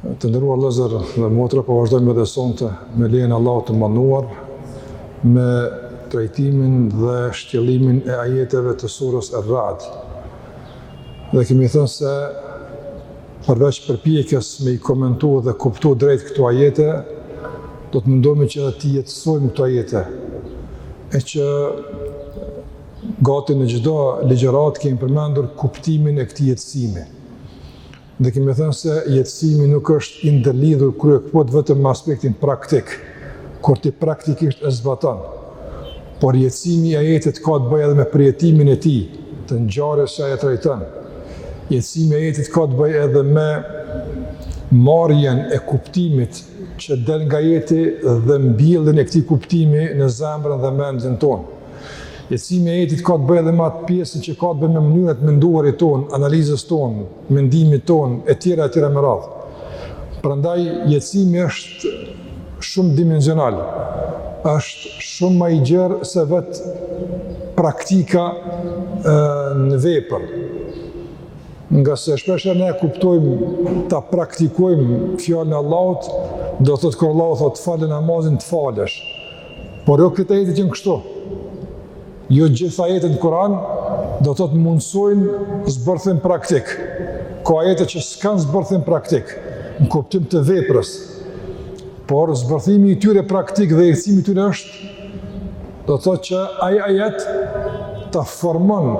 Të nderuar vllezër dhe motra, po vazhdojmë edhe sonte me lejën e Allahut të madhëruar me trajtimin dhe shtjellimin e ajeteve të sures Er-Rad. Dhe kemi thënë se përveç përpjekjes me i komentu dhe kuptu drejt këto ajete, do të mundohemi që edhe t'i jetësojmë këto ajete, e që gati në çdo ligjëratë kemi përmendur kuptimin e këtij jetësimi. Dhe kemi thënë se jetësimi nuk është i ndërlidhur kryekëput vetëm me aspektin praktik, kur ti praktikisht e zbaton, por jetësimi i ajetit ka të bëjë edhe me përjetimin e tij, të ngjarjes që ai e trajton. Jetësimi i ajetit ka të bëjë edhe me marrjen e kuptimit që del nga ajeti dhe mbjelljen e këtij kuptimi në zemrën dhe mendjen tonë. Jetësimi i ajetit ka të bëjë edhe me atë pjesën që ka të bëjë me mënyrën e të menduarit tonë, analizës tonë, mendimit tonë, e tjera, e tjera me radhë. Prandaj, jetësimi është shumëdimensional, është shumë ma i gjerë se vetë praktika e, në vepër. Ngase shpeshherë ne kuptojmë ta praktikojmë fjalën e Allahut, do të thotë kur Allahu thotë fale namazin të falësh. Por jo krejt ajetet janë kështu. Jo gjithë ajetet në Kur'an do të thotë mundësojnë zbërthim praktik. Ka ajete që s'kan zbërthim praktik, në kuptim të veprës. Por zbërthimi i tyre praktik dhe jetësimi i tyre është do të thotë që ai ajet ta formon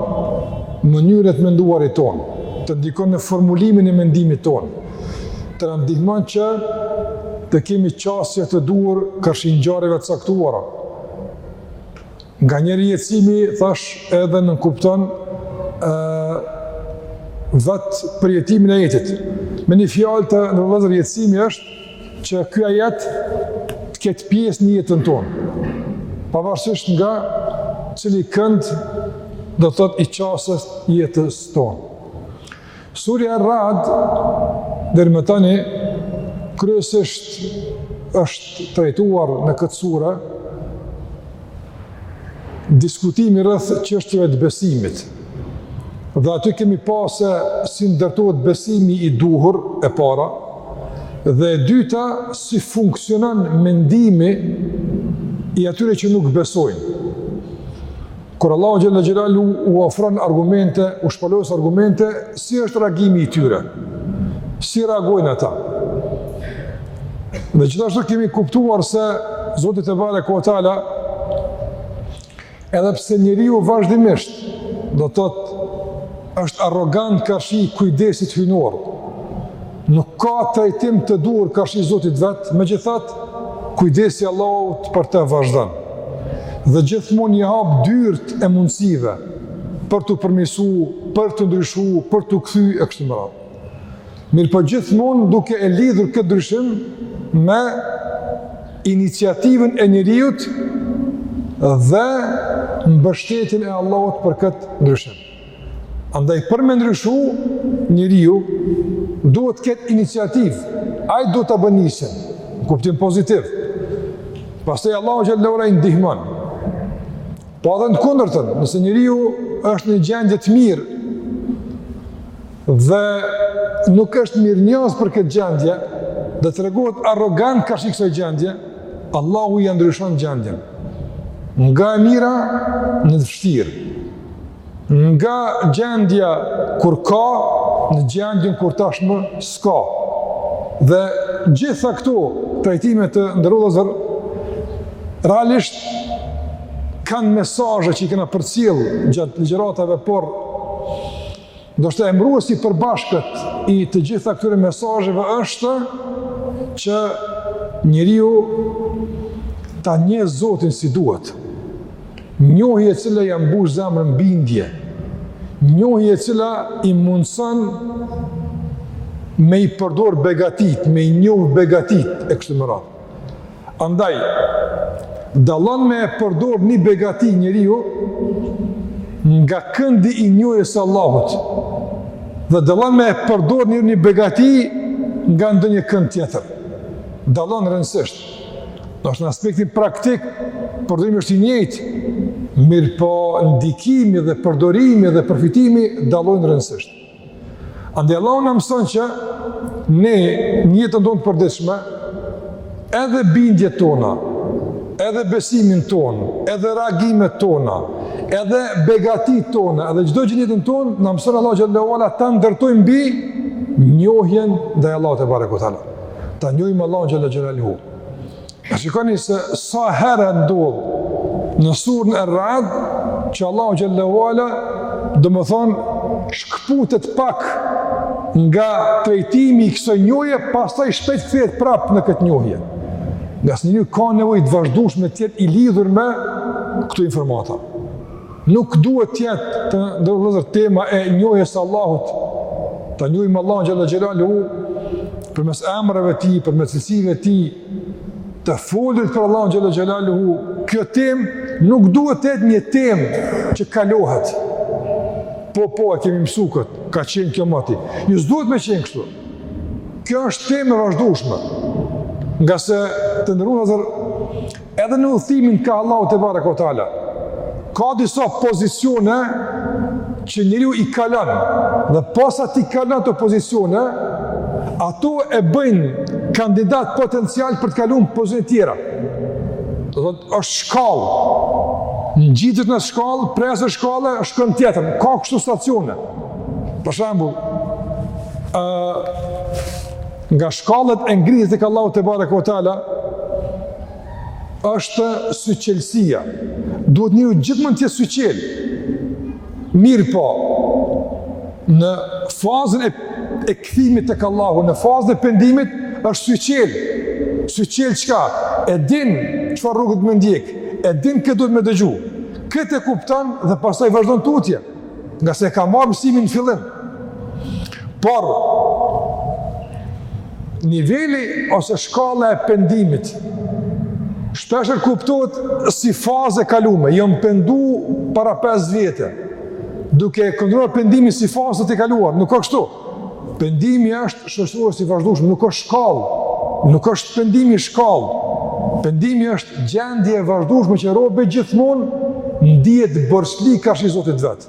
mënyrën e të menduarit tonë, të ndikon në formulimin e mendimit tonë, të na ndihmon që të kemi qasje të duhur karshi ngjarjeve të caktuara. Nga njëri jetësimi, thash edhe nënkupton e, vetë përjetimin e ajetit. Me një fjalë të nderuar vllezër jetësimi është që ky ajet të ketë pjesë në jetën tonë. Pavarësisht nga cili kënd do të thotë i qaset jetës tonë. Surja Ar-Ra'd deri më tani kryesisht është trajtuar në këtë sure diskutimi rreth çështjeve të besimit. Dhe aty kemi pa se si ndërtohet besimi i duhur e para dhe e dyta si funksionon mendimi i atyre që nuk besojnë. Kur Allahu xhelle xhelaluhu u ofron argumente, u shpalos argumente, si është reagimi i tyre? Si reagojnë ata? Dhe gjithashtu kemi kuptuar se Zoti tebareke ue teala edhe pse njeriu vazhdimisht do të thotë është arrogant karshi kujdesit hyjnor. Nuk ka trajtim të duhur karshi Zotit vetë, megjithatë, kujdesi i Allahut për te vazhdon. Dhe gjithmonë i hap dyrt e mundësive për t'u përmirësu, për t'u ndryshu, për t'u kthy e kështu me radhë. Mirëpo gjithmonë duke e lidhur këtë ndryshim me iniciativën e njeriut dhe mbështetjen e Allahut për këtë ndryshim. Andaj për me ndryshu njeriu duhet të ketë iniciativë. Ai duhet ta bëjë nismën, në kuptim pozitiv. Pastaj Allahu xhelle ue ala i ndihmon. Po edhe në kundërtën, nëse njeriu është në gjendje të mirë dhe nuk është mirënjohës për këtë gjendje, dhe tregohet arrogant karshi kësaj gjendje, Allahu ia ndryshon gjendjen. Nga e mira në të vështirë, Nga gjendja kur ka, në gjendjen kur tashmë s'ka. Dhe gjitha këto trajtime të nderuar vëllezër, realisht kanë mesazhe që i kena përcjell gjatë ligjëratave, por Ndoshta emëruesi i përbashkët i të gjitha këtyre mesazheve është që njeriu ta njohë Zotin si duhet. Njohje e cila ia mbush zemrën me bindje. Njohje e cila i mundëson me i përdor begatit, me i njoft begatit e kështu me radhë. Andaj, dallon me e përdor një begati njeriu nga këndi i njohjes së Allahut. Dhe dallon me e përdor një, një begati nga ndonjë kënd tjetër. Dallon rrënjësisht. Ndoshta në aspektin praktik, përdorimi është i njëjtë, mirëpo ndikimi dhe përdorimi dhe përfitimi dallojnë rrënjësisht. Andaj Allahu na mëson që ne në jetën tonë të përditshme edhe bindjet tona, edhe besimin tonë, edhe reagimet tona, edhe begatit tona, edhe çdo gjë në jetën tonë na mëson Allahu xhelle ue ala ta ndërtojmë mbi njohjen ndaj Allahut tebareke ue teala. Ta njohim Allahun xhelle xhelaluhu. A shikoni se sa herë ndodhë në surën Er-Rad që Allahu xhelle ue ala domethënë shkëputet pak nga trajtimi i kësaj njohje pastaj shpejt kthehet prapë në këtë njohje. Ngase njeriu ka nevojë të vazhdueshme t'jetë i lidhur me këto informata. Nuk duhet të jetë, të nderuar vëllezër, tema e njohjes së Allahut. Ta njohim Allahun xhelle xhelaluhu përmes emrave të tij, përmes cilësive të tij, të folit për Allahun xhelle xhelaluhu. Kjo temë nuk duhet të jetë një temë që kalohet. Po po e kemi mësu kët, ka qenë kjo moti. Jo, s'duhet me qenë kështu. Kjo është temë e vazhdueshme. Ngase të nderuar vëllezër Edhe në udhëtimin kah Allahu tebareke ve teala, ka disa pozicione që njeriu i kalon, dhe posa t'i kalon ato pozicione, ato e bëjnë kandidat potencial për të kalu n'pozicione tjera. Dhe dhe është shkallë, ngjitet në shkallë, prej asaj shkalle shkon në tjetrën, ka kështu stacione. Për shambull, uh, Nga shkallët e ngritjes tek Allahu tebareke ve teala është syçelësia. Duhet njeriu gjithmonë të jetë syçel. Mirëpo, në fazën e, e kthimit tek Allahu, në fazën e pendimit, është syçel. Syçel çka? E din çfarë rruge me ndjek, e din kë duhet me dëgju. Këtë e kupton dhe pastaj vazhdon tutje. ngase ka marrë mësimin në fillim. Por, niveli ose shkalla e pendimit, shpeshherë kuptohet si fazë e kalume, jam pendu para 5 vjetë, duke e konsideruar pendimin si fazë të kaluar, nuk o kështu. Pendimi është shoqërues i vazhdueshëm, nuk është shkallë, nuk është pendimi shkallë. Pendimi është gjendje e vazhdueshme që robi gjithmonë ndihet borxhli karshi Zotit vet.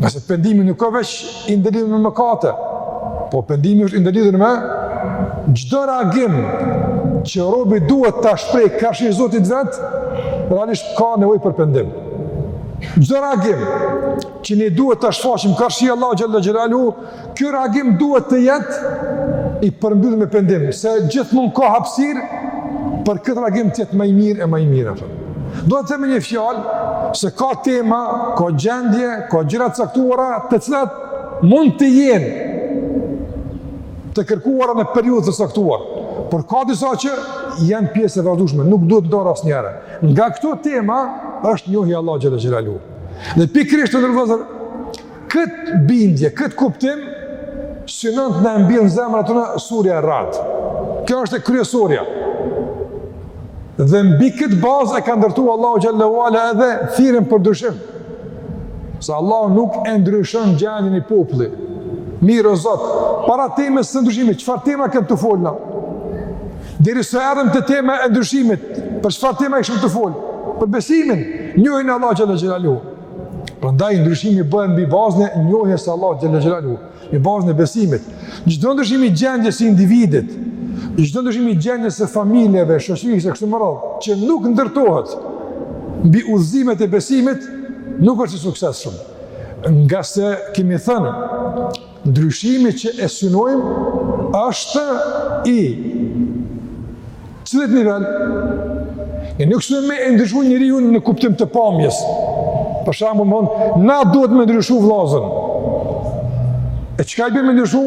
Ngase pendimi nuk o veç i ndërlidhur me mëkate, po pendimi është i ndërlidhur me çdo reagim që robi duhet ta shpreh karshi Zotit vet, realisht ka nevojë për pendim. Çdo reagim që ne duhet ta shfaqim karshi Allahut xhelle xhelalu, ky reagim duhet të jetë i përmbyllur me pendim, se gjithmonë ka hapësirë për këtë reagim të jetë ma i mirë e ma i mirë. Dua të them me një fjalë se ka tema, ka gjendje, ka gjëra të caktuara, të cilat mund të jenë të kërkuara në periudhë të caktuar. Por ka disa që janë pjesë e vazhdueshme, nuk duhet të dorë asnjëherë. Nga këto tema është njohja e Allahut xhelle xhelalu. Dhe pikërisht të nderuar vëllezër, këtë bindje, këtë kuptim, synon të na e mbjell në zemrat tona surja Er-Rad. Kjo është e kryesorja. Dhe mbi këtë bazë e ka ndërtu Allahu xhelle ve ala edhe thirrjen për ndryshim. Se Allahu nuk e ndryshon gjendjen e një populli. Mirë o Zot, para temës së ndryshimit, çfarë tema kem tu fol na? Deri sa erdhëm te tema e ndryshimit, për çfarë tema ishim tu fol? Për besimin, njohjen e Allahut xhelle xhelaluhu. Prandaj ndryshimi bëhet mbi bazën e njohjes së Allahut xhelle xhelaluhu, mbi bazën e besimit. Çdo ndryshim i gjendjes së individit, çdo ndryshim i gjendjes së familjeve, shoqërisë e kështu me radhë, që nuk ndërtohet mbi udhëzimet e besimit, nuk është i suksesshëm. Ngase kemi thënë Ndryshimi që e synojmë është i cilit nivel? E nuk s'u me ndryshu njeriu në kuptim të pamjes. Për shembull me thonë, na duhet me ndryshu vllazën. E çka i bjen me ndryshu?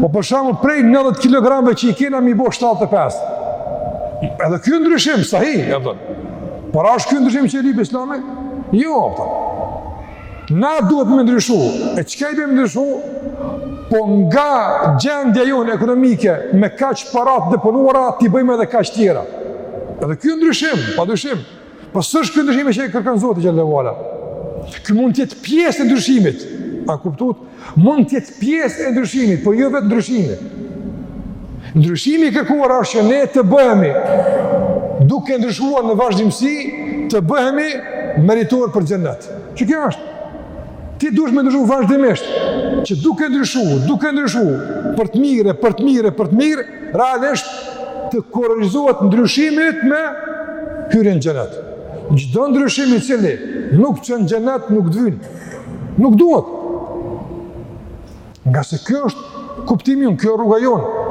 Po për shembull prej 90 kg që i kena m'i bo 75. Edhe ky ndryshim, sahi, a kupton. Por është ky ndryshim që e lyp islami? Jo, a kupton. Na duhet me ndryshu, e çka i bjen me ndryshu? Po nga gjendja jonë ekonomike me kaq para të deponuara, t'i bëjmë edhe kaq tjera. Edhe kjo ndryshim, pa dyshim. Po s'është kjo ndryshimi që e kërkon Zoti xhelle ve ala. Kjo mund të jetë pjesë e ndryshimit. A kuptuat? Mund të jetë pjesë e ndryshimit, por jo vetë ndryshimi. Ndryshimi i kërkuar është që ne të bëhemi duke ndryshuar në vazhdimësi, të bëhemi meritor për xhennet. Që kjo është ti duhesh me ndryshu vazhdimisht, që duke ndryshu, duke ndryshu për të mirë, për të mirë, për të mirë, realisht të kurorëzohet ndryshimi yt me hyrjen në xhennet. Çdo ndryshim i cili nuk çon n'xhennet nuk të vyn. Nuk duhet. Ngase kjo është kuptimi jonë, kjo rruga jonë,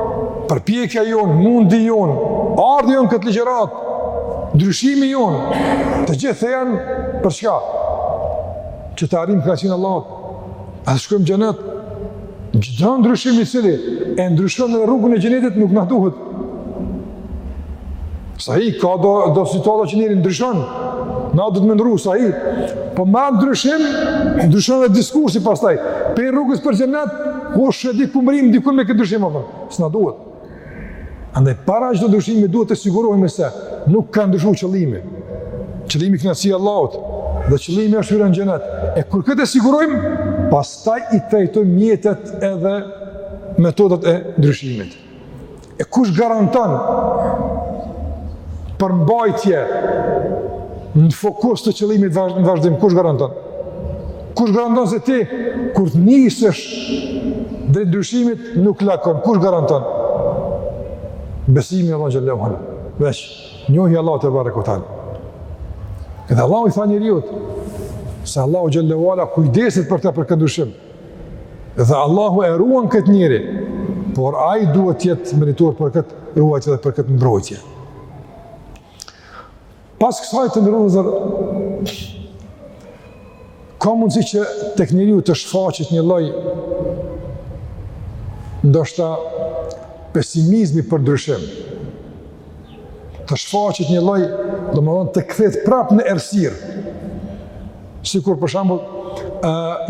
përpjekja jonë, mundi jonë, ardhja jonë n'këtë ligjëratë, ndryshimi jonë, të gjitha janë për çka? Që të arrijmë kënaqësinë e Allahut, e të shkojmë n'xhenet, çdo ndryshim i cili e ndryshon rrugën e xhenetit nuk na duhet, Sahi ka do, do situata që njeri ndryshon, na duhet me ndrru, sahi, po me ndryshim, ndryshon dhe diskursi pastaj, pej rrugës për xhenet, kush e di ku mbrrijmë, dikund me këtë ndryshim, apër, s'na duhet. Andaj, para çdo ndryshimi, duhet të sigurohemi se nuk ka ndryshu qëllimi, qëllimi kënaqësia e Allahut, dhe qëllimi është hyrja n'xhenet, e kur këtë e sigurojmë, pastaj i trajtojmë mjetet edhe metodat e ndryshimit. E kush garanton për mbajtje në fokus të qëllimit në vazhdim, kush garanton? Kush garanton se ti, kur të nisesh drejt ndryshimit nuk lakon, kush garanton? Besimi n'Allahun xhelle ve ala, veç njohja e Allahut tebareke ve teala. Edhe Allahu i tha njeriut, se Allahu xhelle ve ala kujdeset për ta për kët ndryshim, Dhe Allahu e ruan këtë njeri, por ai duhet të jetë meritor për këtë ruajtje dhe për këtë mbrojtje. Pas kësaj të nderuar vëllezër, ka mundësi që tek njeriu të shfaqet një lloj, ndoshta pesimizmi për ndryshim, të shfaqet një lloj, domethënë të kthehet prapë në errësirë. Sikur për shembull,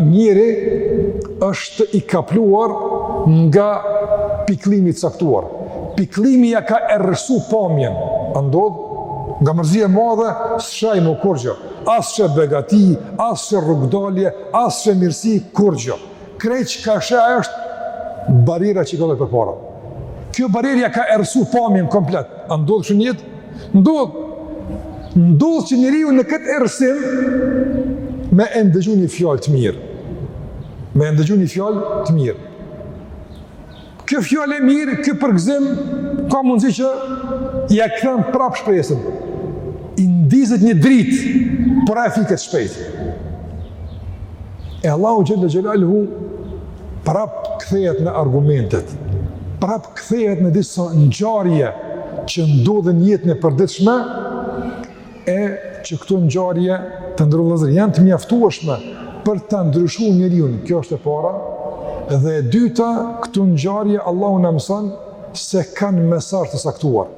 njeriu është i kapluar nga pikëllimi i caktuar. Pikëllimi ia ka errësu pamjen. A ndodh? Nga mërzia e madhe s'sheh më kurgjo. As që begati, as që rrugëdalje, as që mirësi, kurgjo. Krejt çka sheh ai është barriera që ka përpara. Kjo barrierë ia ka errësu pamjen komplet. A ndodh kështu në jetë? Ndodh. Ndodh që njeriu në këtë errësim me e ndëgju një fjalë të mirë. Me e ndëgju një fjalë të mirë. Kjo fjalë e mirë, ky përgëzim ka mundësi që ia kthen prapë shpresën. I ndizet një dritë, por ajo fiket shpejt. E Allahu xhalla xhelaluhu prapë kthehet në argumentet. Prapë kthehet në disa ngjarje që ndodhin në jetën e përditshme e që këto ngjarje të nderuar vëllezër janë të mjaftueshme për ta ndryshuar njeriu, kjo është e para. Dhe e dyta, këto ngjarje Allahu na mëson se kanë mesazh të caktuar.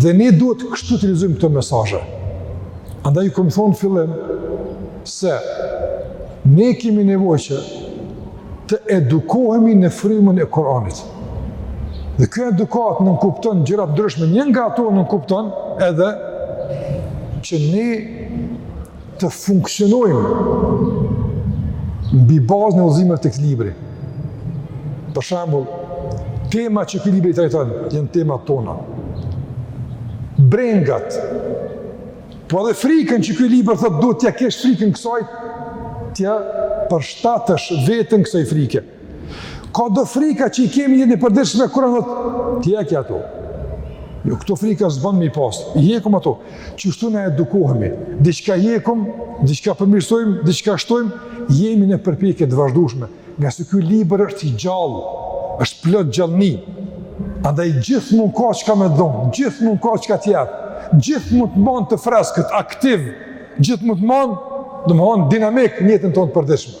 Dhe ne duhet kështu t'i lexojmë këto mesazhe. Andaj ju kom thon në fillim se ne kemi nevojë që të edukohemi në frymën e Kuranit. Dhe kjo edukatë nënkupton gjëra të ndryshme, një nga ato nënkupton edhe që ne të funksionojmë mbi bazën e udhëzimeve të këtij libri. Për shembull, temat që ky libër i trajton janë temat tona. Brengat. Po edhe frikën që ky libër thotë duhet t'ia kesh frikën kësaj, t'ia përshtatësh veten kësaj frike. Ka do frika që i kemi në jetën e përditshme, Kurani thotë hekja ato. Jo, këto frika s'bën m'i pas, i hekim ato, qështu ne edukohemi, diçka hekim, diçka përmirësojmë, diçka shtojmë, jemi në përpjekje të vazhdueshme, ngase ky libër është i gjallë, është plot gjallni, andaj gjithmonë ka çka me dhonë, gjithmonë ka çka të jep, gjithmonë të man të freskët, aktiv, gjithmonë të man, domethënë dinamik në jetën tonë të përditshme.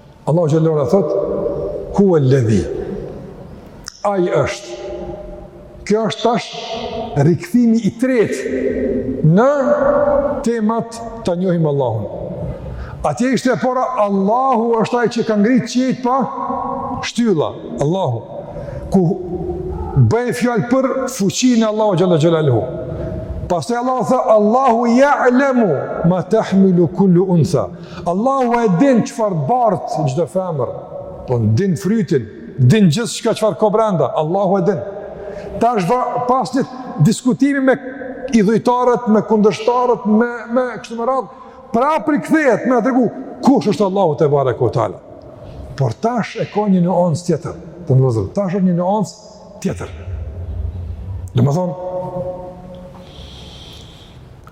Allahu xhel-le ala thot huwa alladhi ai është kjo është tash rikthimi i tretë në temat ta njohim Allahun atje ishte e para Allahu është ai që ka ngrit qiejt pa shtylla Allahu ku bëhet fjalë për fuqinë e Allahut xhel-le xhelaluhu Pastaj Allahu thot Allahu ya'lamu ma tahmilu kullu unsa. Allahu e din çfarë bart çdo femër, po din frytin, din gjithçka çfarë ka brenda, Allahu e din. Tash pas një diskutimi me idhujtarët, me kundërshtarët, me me kështu me radhë, prapë rikthehet me na tregu kush është Allahu tebareke we teala. Por tash e ka një nuancë tjetër, të më vëzëm, tash është një nuancë tjetër. Domethënë,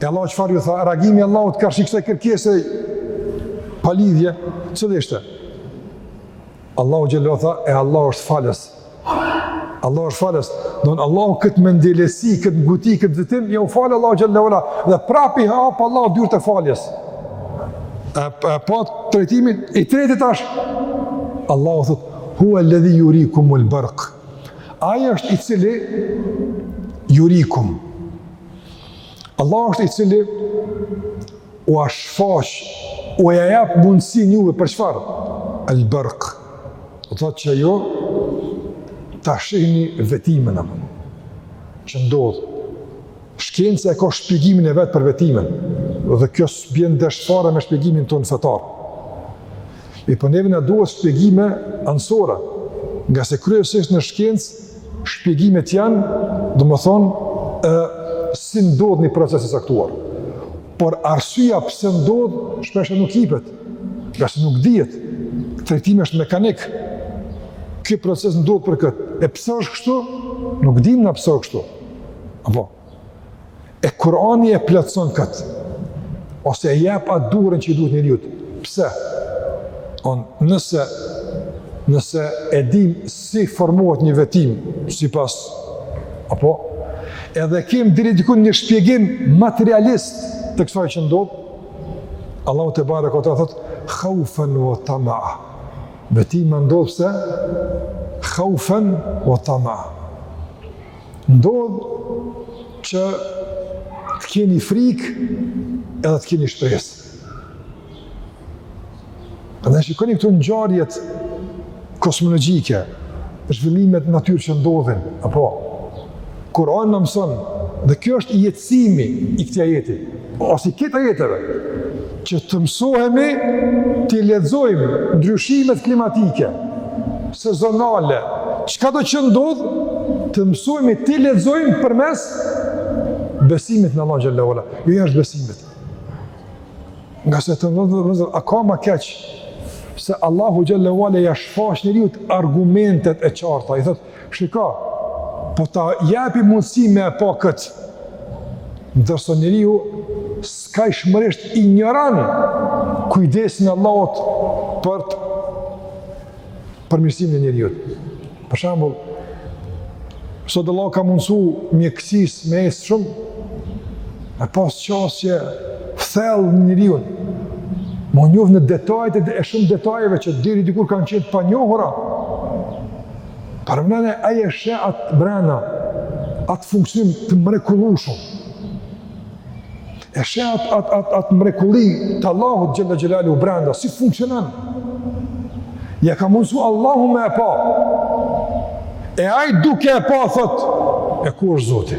E Allah çfarë ju tha, reagimi e Allahut karshi kësaj kërkese pa lidhje, cili ishte? Allahu xhel-le tha, e Allah është falës. Allah është falës. Domethënë Allahu këtë mendjelehtësi, këtë nguti, këtë nxitim, jau fal Allahu xhel-le ala. Dhe prapë i hap Allahu dyrt të faljes. E, e patëm trajtimin, i treti tash, Allahu thot, hua ledhi jurikum ul bërk. Ai është i cili jurikum. Allah është i cili ua shfaq, ua jep mundësinë juve për çfarë? El bërk. Thotë që jo, ta shihni vetëtimën apo. Që ndodh. Shkenca e ka shpjegimin e vet për vetëtimën. Dhe kjo s'bjen ndesh fare me shpjegimin tonë fetar. I për po neve na duhet shpjegimi anësor. Ngase kryesisht në shkencë, Shpjegimet janë, domethënë, ë si ndodh një proces i caktuar. Por arsyeja pse ndodh shpesh nuk jepet, ngase nuk dihet. Trajtimi është mekanik. Ky proces ndodh për këtë. E pse është kështu? Nuk dimë na pse është kështu. Apo E Kurani e plotëson këtë. Ose e jep atë dozën që i duhet njeriut. Pse? On nëse nëse e dim si formohet një vetëtimë sipas apo edhe kem deri diku një shpjegim materialist të kësaj që ndodh Allahu tebareke we teala thot khaufen wa tamaa vetëtima ndodh pse khaufen wa tamaa Ndodh që të keni frikë edhe të keni shpresë. Dhe shikoni këto ngjarjet kosmologjike, zhvillimet në natyrë që ndodhin, apo Kur'ani na mëson dhe kjo është jetësimi i këtij ajeti. Ose i këtyre ajeteve, që të mësohemi t'i lexojmë ndryshimet klimatike, sezonale, çkado që ndodh, të mësohemi t'i lexojmë përmes besimit në Allah xhelle ue ala, jo jashtë besimit. Ngase të vëzër, vëzër, a ka ma keq, se Allahu xhelle ue ala ia shfaq njeriut argumentet e qarta, i thotë, Shiko, po ta japi mundësi me e pa këtë, ndërsa njeriu skajshmërisht injoran kujdesin e Allahut për përmirësimin e njeriut. Për shembull, sot Allahu ka mundësu mjekësisë me ecë shumë, me pas qasje thellë në njeriun, me njohë në detaje të shumë detajeve që deri dikur kanë qenë të panjohura, Pra domethënë ai e sheh atë brenda, atë funksionim të mrekullueshëm. E sheh atë atë atë at mrekulli të Allahut xhelle xhelaluhu brenda si funksionon. Ja ka mundsu Allahu me e pa. E ai duke e pa thot, e ku është Zoti?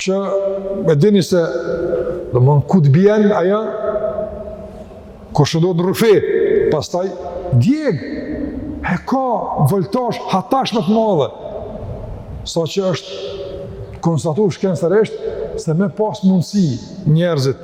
që e dini se domethënë kur të bjen ajo, kur shëndrrohet në rufe pastaj djeg e ka voltazh jashtëzakonisht të madhe saqë është konstatu shkencërisht se me pas mundësi njerëzit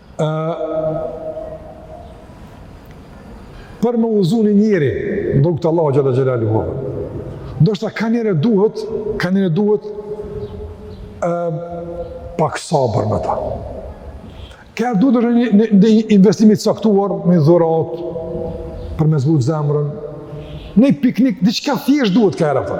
Ë për me udhëzu një njeri, në rrugë të Allahut xhelle xhelaluhu. Ndoshta kanjëherë duhet, kanjëherë duhet e, pak sabër me ta. Kanjëherë duhet një, një, një investim i caktuar, nënji dhuratë, për me zbut zemrën, një piknik, diçka thjesht duhet kanjëherë për.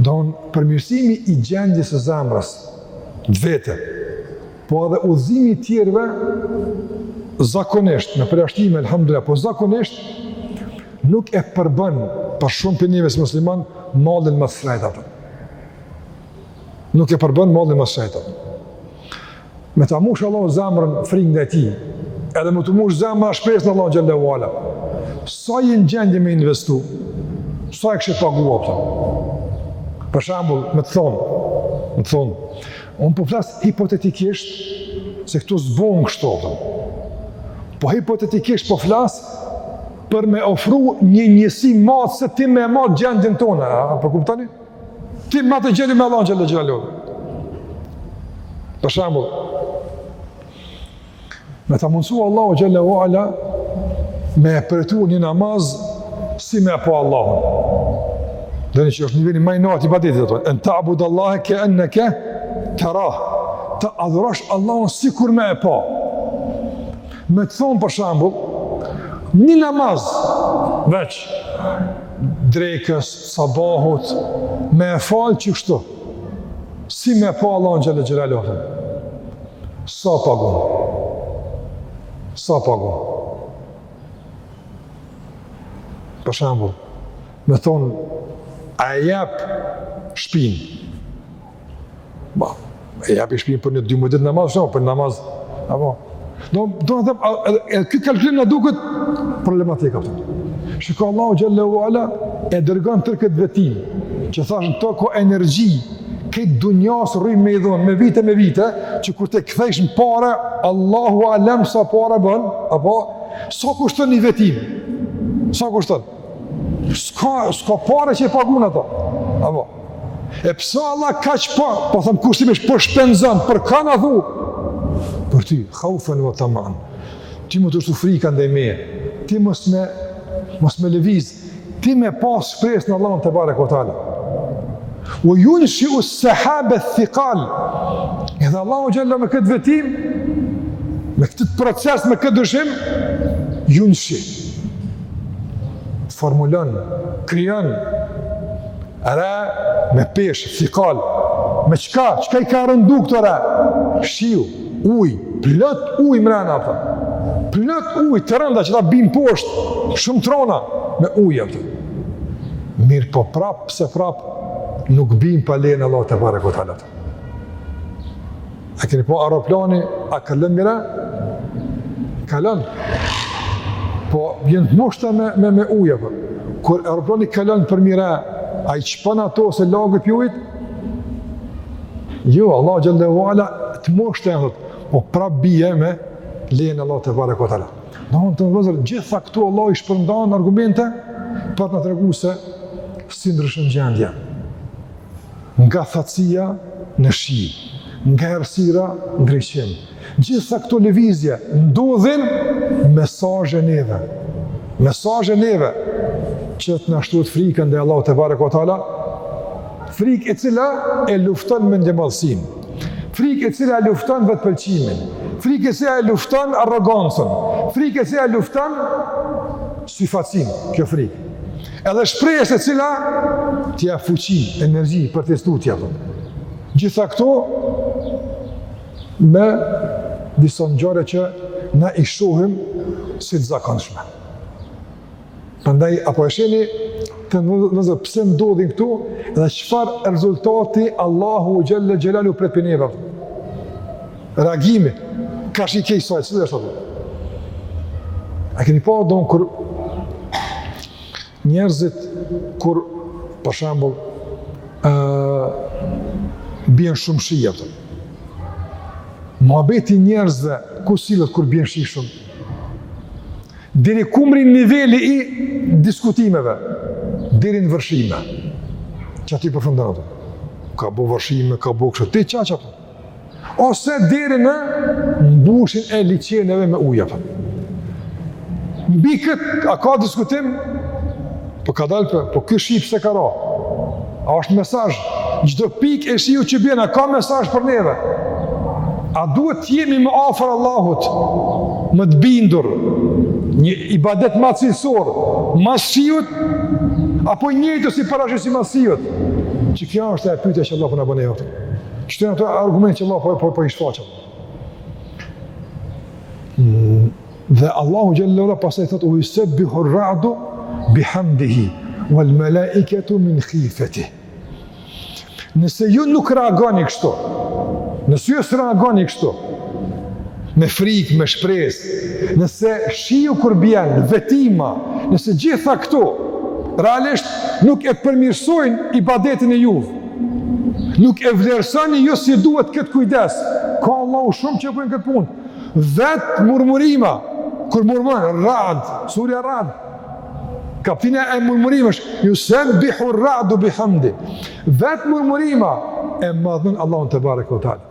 Don, përmirësimi i gjendjes së zemrës, së vet, po edhe udhëzimi i tjerëve, zakonisht, me përjashtime, elhamdulillah, po zakonisht, nuk e përbën për shumë prej neve si muslimanë, mallin më të shtrejtë. Nuk e përbën mallin më të shtrejtë. Me ta mush Allahu zemrën frikë ndaj tij, edhe me t'u mush zemra shpresë në Allahu xhelle ue ala. Sa je në gjendje me investu? Sa e kishe pagu apo? Për shembull, me të thon, me të thon, un po flas hipotetikisht se këtu s'bën kështu. Po hipotetikisht po flas për me ofru një njësi matëse ti me matë gjendjen tonë, a po e kuptoni? Ti ma të gjeni me Allahun xhel-le xhelaluhu. Për shembull, me ta mundësu Allahu xhel-le ue ala me e përjetu një namaz si me e pa Allahun. Dhe në që është niveli ma i nalti i ibadetit, dhe en ta'budallahe ke enneke terah, ta adhurosh Allahun sikur me e pa. Me të thonë për shembull, një namaz veç, drekës, Sabahut, me e falë që kështu, si me pa Allahun xhel-le xhelaluhu. Sa pagun? Sa pagun? Për shembull, me thonë, a e jep shpinë? Po, e japi shpinë për një dy më ditë namaz, shumë, për namaz, apo. Do, do me thënë, edhe, edhe ky kalkulim na duket problematik. Shiko Allahu xhel-le ue ala e dërgon tërë këtë vetim, që thashë në to ka energji, krejt dunjasë rrymë me i dhonë, me vite, me vite, që kur ta kthejsh në pare, Allahu Alem sa pare bën, apo, sa kushton një vetim, sa kushton, S'ka, s'ka pare që i pagun ato. Apo. E pse Allahu kaq pa, po them kushtimisht po shpenzon, për kanë thu, për ty, haufen ue tamean, ty me t'u shtu frika ndaj me, ti mos me, mos me lëviz, ti me pas shpresë në Allahun tebareke ue teala. Ue junshiu sehabe thikal, edhe Allahu xhel-le me këtë vetim, me këtë proces, me këtë dëshim, junshi. formulon, krijon re me peshë, thikal, me çka, çka i ka rëndu këto re, shiu, uj, plot uj mrena, apo. plot uj të rënda që ta bin poshtë, shumë tona me uj, apo. mirëpo prapë se prapë, nuk bin pa lejen e Allahut tebareke ue teala. A keni pa aeroplani a kalon në re? Kalon. Po janë të mushta me, me, me ujë, apo. Po. Kur aeroplani kalon përmi re, a i shpon ato se laget prej ujit? Jo, Allahu xhel-le ue ala, të mushta e thotë, po prap bje me lejen e Allahut tebareke ue teala. Në hëndë të në vëllezër, gjitha këto Allahu i shpërndan argumente për të na tregu se si ndryshon gjendja. Nga thatësia në shi, nga errësira në ndriçim. Gjitha këto lëvizje ndodhin mesazhe neve. Mesazhe neve që të na shtohet frika ndaj Allahut tebareke ue teala, frikë e cila e lufton mendjemadhësinë, frikë e cila e lufton vetëpëlqimin, frikë e cila e lufton arrogancën, frikë e cila e lufton syfaqësinë, kjo frikë. Edhe shpresë e cila të jep fuqi, energji për të stuti apo. Gjitha këto me disa ngjarje që na i shohim si të zakonshme. Prandaj a po e shihni të nëzë pse ndodhin këto dhe çfarë rezultati Allahu xhelle xhelaluhu pret prej neve. Reagimi, karshi kësaj, cili është ai? A keni pa domethënë kur njerëzit, kur, për shambull, bjen shumë shi, ato. Muhabeti i njerëzve, ku sillet kur bjen shi shumë? Deri ku mrrin niveli i diskutimeve, deri në vërshime, qaty përfundon ato. Ka bo vërshime, ka bo kështu, deri qaq ato? Ose deri në mbushjen e liqeneve me uja. Po. Mbi këtë, a ka diskutim? Po po kadalë po, po ky shi pse ka ra. A është mesazh? Çdo pikë e shiut që bjen, a ka mesazh për neve. A duhet të jemi më afër Allahut, më të bindur, një ibadet ma cilësor, mas shiut, apo njëjtë si para shiut si mas shiut? Që kjo është pyetja që Allahu po na bën neve. Këto janë ato argumente që Allahu po, po, po i shfaq. Dhe Allahu teala pasaj thotë, ue jusebbihur radu bihamdihi, uel melaiketu min khifetih. Nëse ju nuk reagoni kështu, nëse ju s'reagoni kështu, me frikë, me shpresë, nëse shiu kur bjen, vetima, nëse gjitha këto, realisht nuk e përmirsojnë ibadetin e juv, Nuk e vlerësoni ju si duhet këtë kujdes. Ka Allahu shumë që e bëjnë këtë punë. Vetë murmurima, kur murmuron, rad, surja Rad, kaptina e murmurimës, jusebbihur radu bihamdi. Vetë murmurima e madhnon Allahun tebareke ue teala.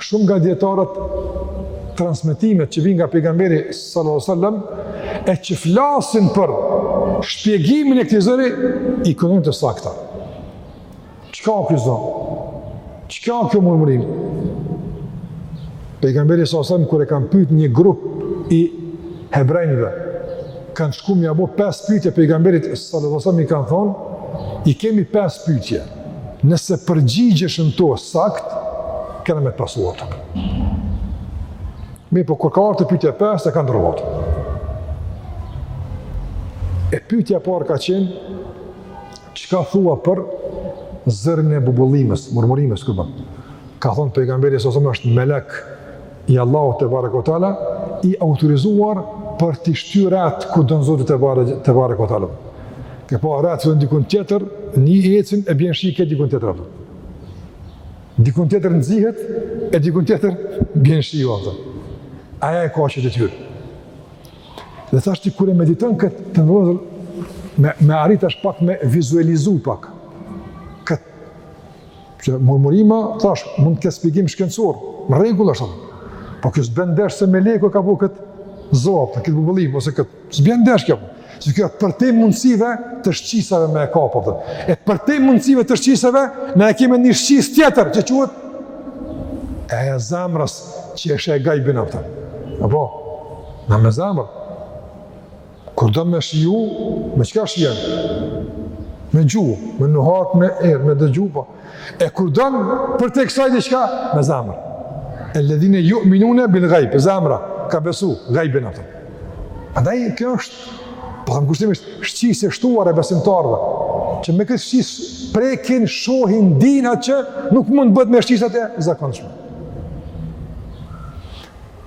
Shumë nga dijetarët transmetimet që vijnë nga pejgamberi sallallahu alajhi wasallam e që flasin për shpjegimin e këtij zëri i kanë të sakta. Çka â ky zë? Çka â kjo murmurimë? Pejgamberi sallallahu alajhi wasallam kur e kanë pyet një grup i hebrejve kanë shku me ia bo pesë pyetje pejgamberit sallallahu alajhi wasallam i kanë thonë i kemi pesë pyetje. Nëse përgjigjesh në këto sakt, kena me të pasu ty. Mirëpo kur ka ardhë te pytja pesë, e kanë ndërruat. E pytja e parë ka qenë, çka thua për zërin e bubullimës, murmurimës, kur bon. Ka thonë, pejgamberi, salallahu alejhi selem është melek, i Allahut tebareke ve teala i autorizuar për t'i shty retë ku don Zoti tebare tebareke ve teala. Ke pa retë që dikun tjetër, një ecin e bjen shi dikun tjetër apo. Dikun tjetër nxihet e dikun tjetër bjen shi apo. Ai e ka këtë detyrë. Dhe tash ti kur e mediton këtë të nëzër, me, me arrit është pak me vizualizu pak këtë Që murmurima, thash, mund të ket shpjegim shkencor, në rregull është, po kjo s'bjen ndesh se meleku ka bo këtë zo, këtë bubullim, ose këtë, s'bjen ndesh kjo, se kjo përtej mundësive të shqisave me e kap, apo, e përtej mundësive të shqisave, ne e kemi një shqisë tjetër, që quhet, e e zemrës, që e sheh gajbin, apo, apo, na me zemër, Kur do me shiju, me çka e shijon? Me gjuhë, me nuhat, me erë, me dëgju, po. E kur don përtej kësaj diçka? Me zemër. Elledhine juminune bil gajb, zemra, ka besu, gajbin ato. Andaj kjo është, po them kushtimisht, shqisë e shtuar e besimtarëve, që me këtë shqisë prekin, shohin, gjëna që nuk mund të bëhet me shqisat e zakonshme.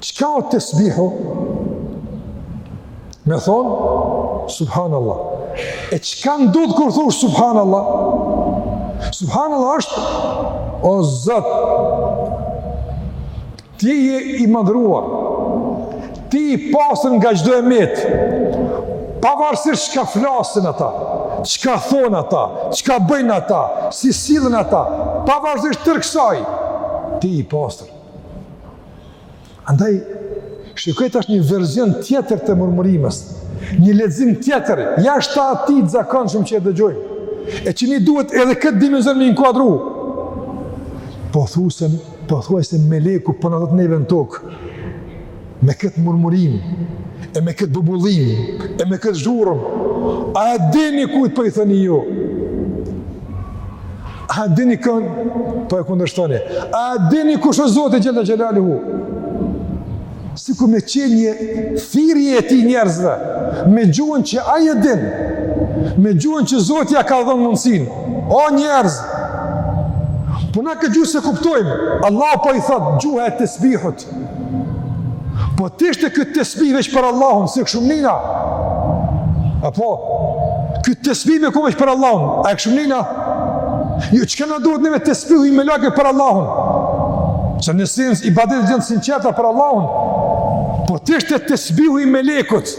Çka o tesbihu? Me thonë, Subhanallah. E çka ndodh kur thush Subhanallah? Subhanallah është, o Zot, ti je i madhëruar, ti i pastër nga çdo e metë, pavarësisht çka flasin ata, çka thonë ata, çka bëjnë ata, si sillen ata, pavarësisht tërë kësaj, ti i pastër. Andaj, shikoje tash një version tjetër të murmurimës, një lexim tjetër, jashtë atij të zakonshëm që e dëgjojmë, e që ne duhet edhe këtë dimension me inkuadru. Pothuse, pothuajse meleku po po na thot neve në tokë, me këtë murmurim, e me këtë bubullim, e me këtë zhurmë, a e dini kujt po po i thoni ju? A dini kën po e kundërshtoni? A dini kush është Zoti Xhelle Xhelaluhu? Sikur me qenë një thirrje e tij njerëzve, me gjuhën që ai e din, me gjuhën që Zoti ia ka dhënë mundësinë. O njerëz, po na këtë gjuhë s'e kuptojmë. Allahu po i thot gjuha e tesbihut. Po të ishte ky tesbih veç për Allahun, s'e kishim ni na. Apo, ky tesbih me kon veç për Allahun, a e kishim ni na. Jo, çka na duhet neve tesbihu i melekve për Allahun. Se nëse ibadetet janë t'sinqerta për Allahun. Po të ishte tesbihu i melekut,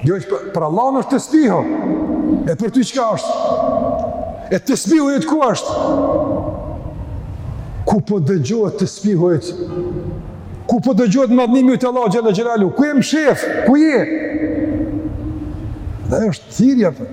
Djojsh, jo, për, për Allahun është tesbih. E për ty çka është? E tesbihi yt ku është? Ku po dëgjohet tesbihi yt? Ku po dëgjohet madhnimi yt, Allahu xhel-le xhelaluhu? Ku je mshef? Ku je? Dhe është thirrja për.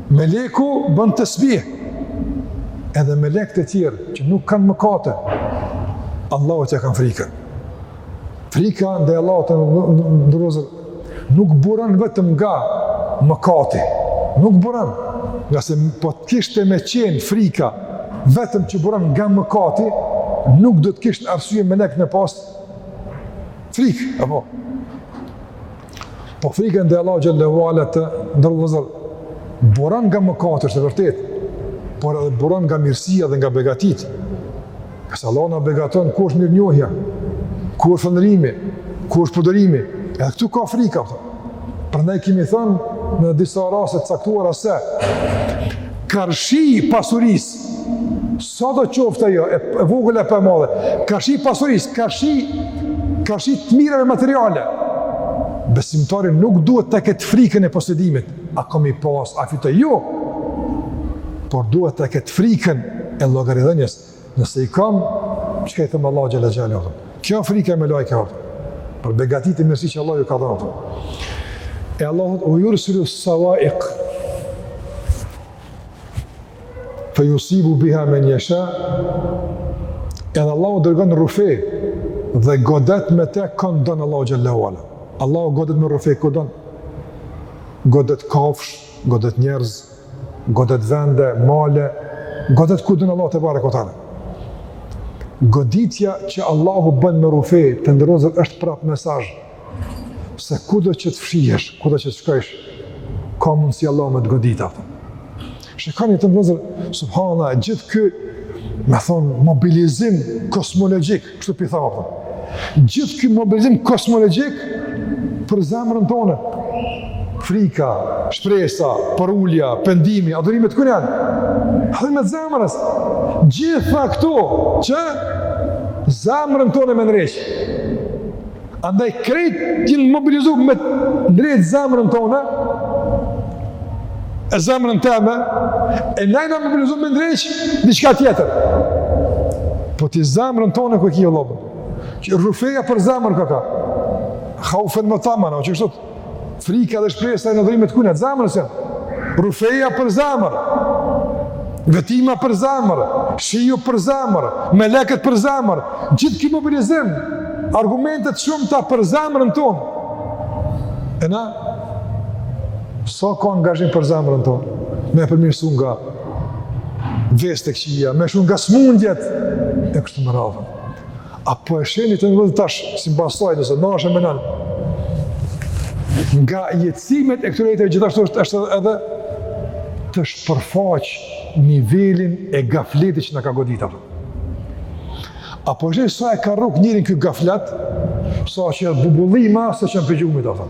Meleku bën tesbih. Edhe melekët e tjerë që nuk kanë mëkate, Allahut ia kanë frikën. Frika ndaj Allahut të nderuar vëllezër nuk buron vetëm nga mëkati. Nuk buron, ngase po të kishte me qen frika vetëm që buron nga mëkati, nuk do të kishte arsye melek me pas frikë, apo Po frika ndaj Allahu xhel-le ve ala të nderuar vëllezër buron nga mëkati është e vërtetë, por edhe buron nga mirësia dhe nga begatitë. Ngase Allahu na begaton ku është mirënjohja, ku është falënderimi, ku është përdorimi. Edhe këtu ka frika. Apo? Prandaj kemi thënë në disa raste të caktuara se karshi pasurisë Sado qoftë ajo, e, e vogël apo e madhe, karshi pasurisë, karshi karshi të mirave materiale. Besimtari nuk duhet të ketë frikën e posedimit, a kam me pas, a fitoj jo. Por duhet të ketë frikën e llogaridhënies, nëse i kam, çka i them Allahut xhel-le xhelaluhu. Kjo frikë e melaikeve. Për begatitë e mirësi që Allahu ju ka dhënë. E Allahu thotë we yursilu sawaiq fe yusibu biha men yasha edhe Allahu dërgon rrufe dhe godet me te kënd don Allahu xhel-le ve ala Allahu godet me rrufe ku don godet kafshë godet njerëz godet vende male godet ku don Allahu tebareke ve teala goditja që Allahu bën me rrufe të nderuar vëllezër është prap mesazh Se kudo që të fshihesh, kudo që të shkojsh, ka mundësi Allahu me të godit aty. Shikoni të nderuar vëllezër, subhanallah, gjithë ky, me thonë, mobilizim kosmologjik, kështu po i thom, po. Gjithë ky mobilizim kosmologjik për zemrën tonë, frika, shpresa, përulja, pendimi, adhurime të kujt janë? Adhurime të zemrës. Gjitha këto që zemrën tone me ndreq. Andaj krejt janë mobilizu me ndreq zemrën tone, e zemrën teme, e na jena mobilizu me ndreq diçka tjetër. Po ti zemrën tone ku e ki Allahu. Qe rrufeja për zemrën koka. Khaufen we tamean, o çështë. Frika dhe shpresa e nënshtrimet puna, të zemrës janë. Rrufeja për zemër, vetima për zemër, shiu për zemër, meleket për zemër, gjithë ky mobilizim, argumentet shumta për zemrën tonë. E na, sa ka angazhim për zemrën tonë, me përmirësu nga veset e këqija, me shëru nga smundjet, e kështu me radhë. A po e sheni të nderuar tash, si mbas saj, nëse n'Ashere, mënjan, nga jetësimet e këtyre ajeteve gjithashtu është, është edhe të shpërfaq nivelin e gafletit që na ka godit, apo. A po e sheni sa e ka rrok njerin ky gaflet, sa që e bubullima, sa që e ka përgjumit, apo.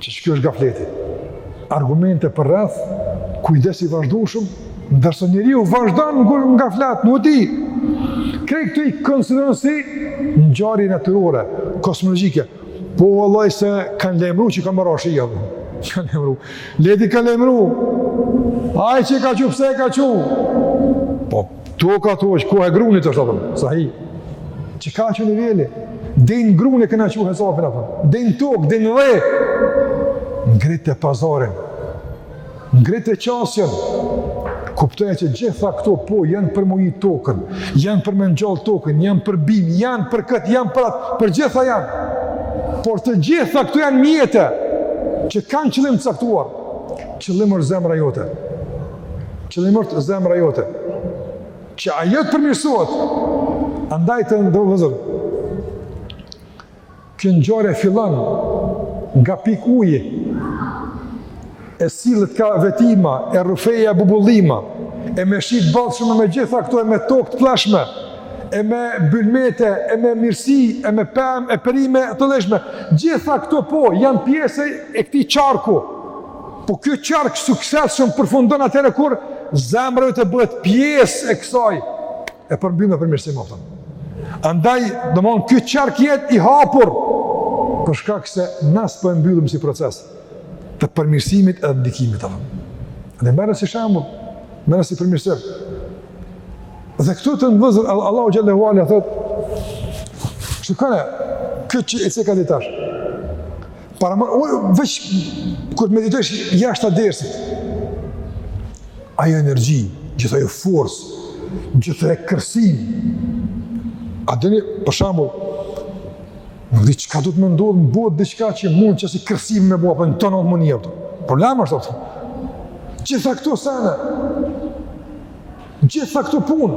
Qe ky është gafleti. Argumente përreth, kujdes i vazhdueshëm, ndërsa njeriu vazhdon n'gaflet, nuk di. Krejt këto i konsideron si ngjarje natyrore, kosmologjike. Po vallai se kanë lajmëruar që kanë me ra shi apo. Kanë lajmëruar. Le t'i kanë lajmëruar. Ai që e ka çu pse e ka çu. Po Toka tu është kohë e grunit është apo? Sahi. Çka qe niveli? Deri n'grun e kena çu hesapin apo? Deri n'tokë, deri n'dhe. Ngrite pazarin. Ngrite qasjen. Kuptoja që gjitha këto po janë për m'ujit tokën, janë për me ngjall tokën, janë për bimë, janë për këtë, janë për atë, për gjitha janë. Por të gjitha këto janë mjete që kanë qëllim të caktuar. Qëllimi është zemra jote. Qëllimi është zemra jote, që ajo të përmirësohet, andaj të nderuar vëllezër. Kjo ngjarje fillon nga pika uji, e sillet ka vetima, e rrufeja bubullima, e me shi t'bollshëm me gjitha këto e me tokë të plleshme, e me bylmete, e me mirësi, e me pemë, e perime të ndryshme. Gjitha këto po, janë pjesë e këtij qarku, Po ky qark suksesshëm përfundon atëherë kur zemra jote bëhet pjesë e kësaj e përmbyll me përmirësim aftën. Andaj, domethënë ky qark jet i hapur për shkak se na s'po e mbyllim si proces të përmirësimit e ndikimit aftën. Dhe merre si shembull, merre si përmirësim. Dhe këtu të nderuar vëllezër, Allahu xhelle ue ala thotë, shikone, këtë që e ceka deri tash, Para më, uaj, veç, kur të meditojsh jashta dersit, ajo energji, gjithë ajo forcë, gjithë ajo kërsin, a dhe një, për shembull, nuk di çka du të më ndodhë, më bëhet diçka që mund që si kërsim më bëhet, për në tonë më një, problemi është, të të gjitha këto sene, gjitha këto punë,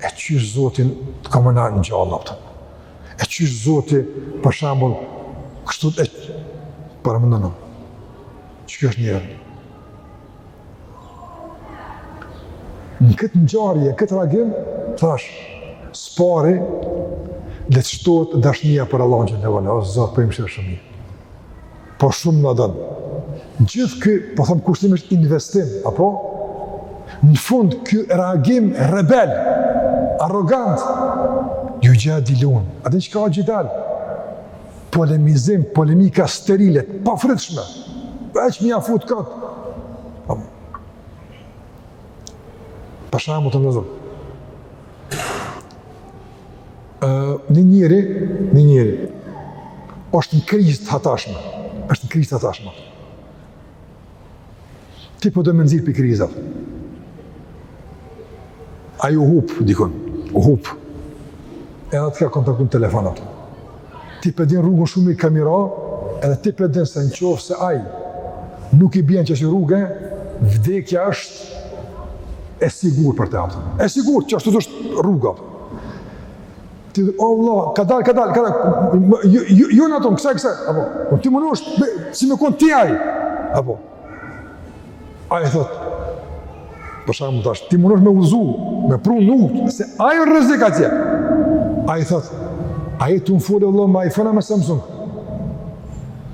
e qysh Zoti ka me na ngjall, e qysh Zoti për shambull, kështu e, për me than, që kështu me radhë. Në këtë ngjarje, këtë tregim, thash, s'pari, le të shtohet dashnia për Allahun xhele, o vllazni, për i miljon shumë. po shumë na don. Gjithë ky, po them kushtimisht investim, apo në fund ky reagim rebel, arrogant, juxhadilun, a e di çka o xhidal, polemizim, polemika sterile, të pafrytshme, veç mi afut këtë, Për shembull të nëzëm. një njeri, një njeri, është në krizë të hatashme, është në krizë të hatashme. Ti po do me nxjerrë prej krizës. Ai u hup, dikun, u hup. Edhe të ka kontaktu në telefonat. Ti pe din rrugën shumë ma mirë, edhe ti pe din se në qofë se ai, nuk i bjen qasaj rruge, vdekja është e sigurt për të. E sigurt që ashtu është rruga. Ti o vëlla, kadal, kadal, kadal. Jo jo jo na thon, ksaj ksaj. Apo, po ti mundosh me shpëtu atë. Apo. Ai thot. Për shembull tash, ti mundosh me udhzu, me pru nuk, se ai o rrezik atje. Ai thot. Ai tu m'fol vëlla me iPhone me Samsung.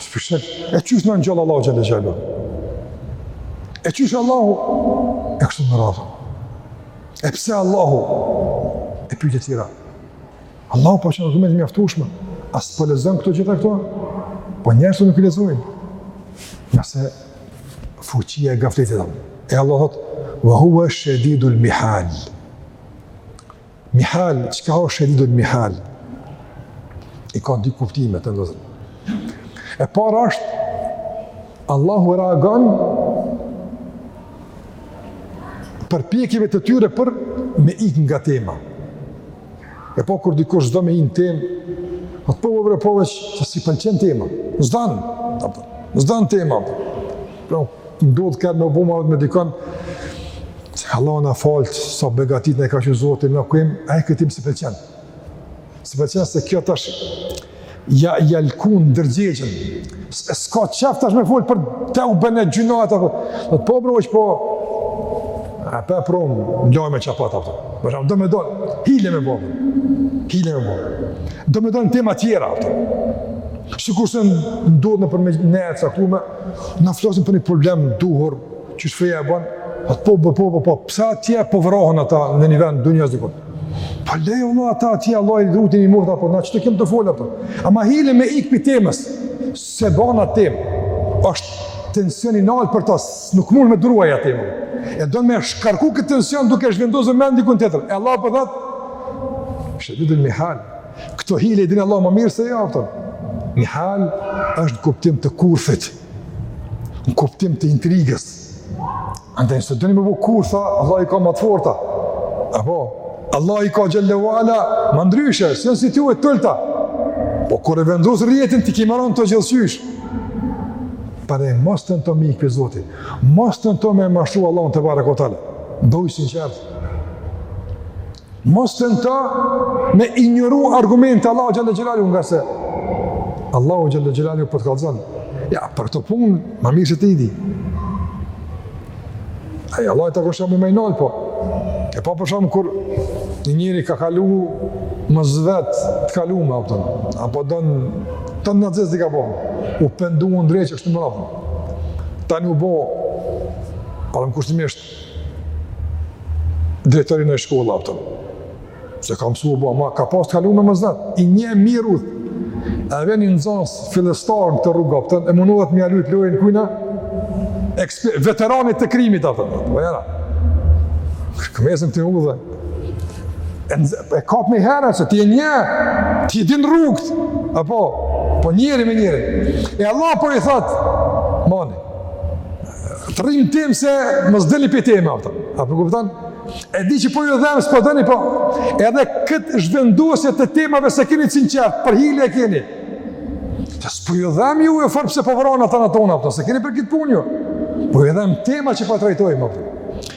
Së e qysh na ngjall Allahu xhele xhelaluhu. E qysh Allahu, e kështu me radhë. E pse Allahu, e pyetje tjera. Allahu po çon argumente të mjaftushme, a s'po lexon këto gjithë këto, po njerëzit nuk i lexojnë. Se fuqia e gafletit dhe. E Allahu thotë, ve huve shedidul mihal. Mihal, çka o shedidul Mihal? I ka dy kuptime të ndëzën. E para është, Allahu reagon përpjekjeve të tyre për me ikë nga tema. E po kur dikush s'do me i ni temë, a po, o po bre po veç që s'i pëlqen tema. S'don, s'don tema. Po, ndodhë me bisedu me dikon, se Allahu na faltë, sa begatit na i ka çu Zoti, me kujtu, ai kjo temë s'i pëlqen. S'i pëlqen se kjo tash, ja, ja lkun ndërgjegjen, e s'ka qef tash me folë për te, u bo në gjynahe, apo, dhe po bre, po po, a pe prom, lojme që apat, apo, bërsham, domethonë, hile me bërë, hile me bërë, domethonë tema tjera, apo, sikurse ndodhë nëpër vene t'caktume, Na flasim për një problem duhur, që feja e ban, atë po, po, po, po, po, pse atje po vrahen ata në një vend, dunja zikon. Po lej, Allah, ata atje, Allah, i dhutin i murta, po, na që të kemë të folë, po. Ama hile me ikë prej temës, s'e ban atë temë, është tension i naltë për ta, nuk mund me duru atë temë. E do me shkarku këtë tension duke zhvendosë me dikun tjetër. E Allah po thotë, shedidul mihal, Këto hile i din Allah më mirë se ju, apton. Mihal është në kuptim të kurthit, në kuptim të intrigës. Andaj nëse doni me bo kurtha, Allah i ka më të forta. Apo, Allah i ka xhel-le ue ala, më ndryshe, si nësi t'ju e tëllëta. Po, kur e vendos rrjetin, t'i kimaron të gjellësysh. Pra, mos tento me ikë prej Zotit, mos tento me mashtru Allahun tebareke ue teala. Doje sinqertë. Mos tento me injoru argumentet e Allahut xhel-le xhelaluhu ngase Allahu xhel-le xhelaluhu po të kallëzon. Ja, për këto punë, ma mirë se ti i di. Aja, Allah e të kërshë me majnalë, po. E pa për shembull kur një njeri ka kalu mos vet të kalume, apton. Apo do në të në nëzës di ka po. U pendu, u ndreq që është në më rafën. Tani u bo, parëm kushtimisht, drejtor i një shkolle, apton. Se ka mësu, u bo, ama, ka pas të kalume mos vet, i njeh mirë udhët. E vjen një nxënës fillestar të rrugës, po e mundohet me ia lujt lojën kujna? Eksper veteranit të krimit, apton. Po ja. Këmesën këtë udhë. E, e kap menjëherë se ti je një, ti din rrugët. Apo po njeri me njeri. E Allah po i thot, mani, Të rrimë n'temë se mos dilni prej teme, apton. A po kupton? E di që po ju dhem, s'po doni, po edhe këtë zhvendosje të temave s'e keni sinqert, për hile e keni. Të s'po ju dhem juve fort pse po vrahen ata n'at anë, apton, s'e keni për këtë punë ju. Po ju dhem tema që po e trajtojmë, apton.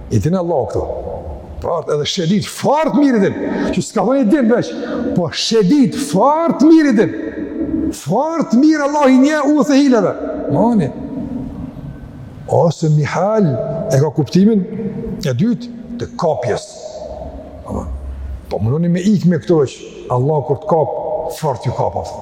I din Allahu këto. Pra edhe shedid, fort mirë i din. Që s'ka thënë din veç, po shedid, fort mirë i din. Fort mirë Allah i njeh udhët e hileve. Mani. Ose Mihal e ka kuptimin e dytë të kapjes. Apo po mundoheni me ik me këto veç. Allah kur të kap fort ju kap, apo.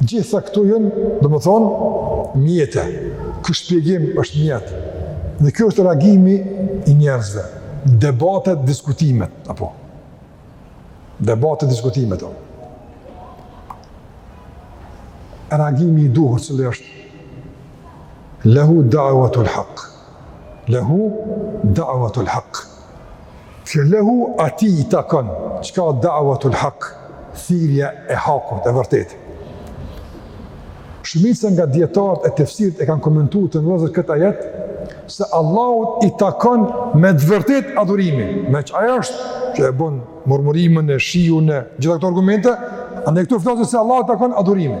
Gjitha këto janë, domethënë, mjete. Ky shpjegim është mjet. Dhe kjo është reagimi i njerëzve. Debatet, diskutimet, apo. Debatet, diskutimet, apo. Reagimi i duhur, cili është. Lehu da'u atul haq. Lehu da'u atul haq. Që lehu atij i takon, çka da'watul hak, thirrja e hakut, e vërtetë. Shumica nga dijetarët e tefsirit e kanë komentu të vëllezër këtë ajet se Allahut i takon me të vërtetë adhurimi, meqë ai është që e bon murmurimin e shiun e gjitha këto argumente, andaj këtu flaset se Allahut i takon adhurimi.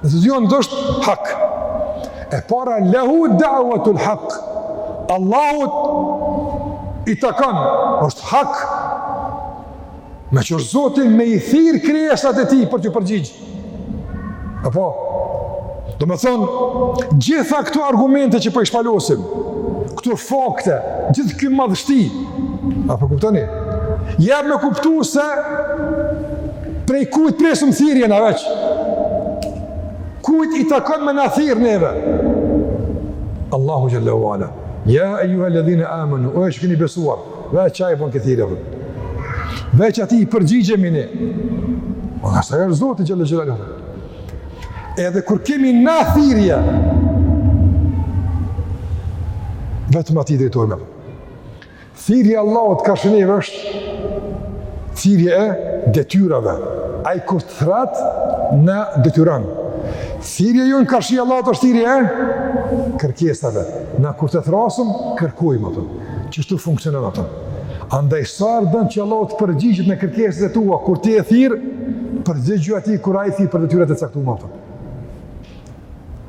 Dhe të dy anët është hak, e para lehu da'watul hak, Allahut i takon, është hak, meqë është Zoti, me i thirrë krijesat e tij për t'ju përgjigjë. Apo, domethonë, gjitha këto argumente që po i shpalosim, këto fakte, gjithë këtë madhështi, a po kuptoni, jep me kuptu se Prej kujt presim thirrje na veç? Kujt i takon me na thirr neve? Allahu xhel-le ue ala. Ja ayyuha alladhina amanu, o ju që keni besuar, veç ai e bën këtë thirrje. Veç atij i përgjigjemi ne. O, ngase është Zoti xhel-le xhelaluhu. Edhe kur kemi na thirrje, vetëm atij i drejtohemi. Thirrja e Allahut karshi neve është thirrje e detyrave. Ai kur të thret, na detyron. Thirrja jonë karshi Allahut është thirrje e kërkesave. Na kur të thrasëm, kërkojmë ato. Qështu funksionon ato. Andaj sa herë don që Allahu t'përgjigjet në kërkesat e tua, kur ti e thirr, përgjigjju atij kur ai thirr për detyrat e caktume ato.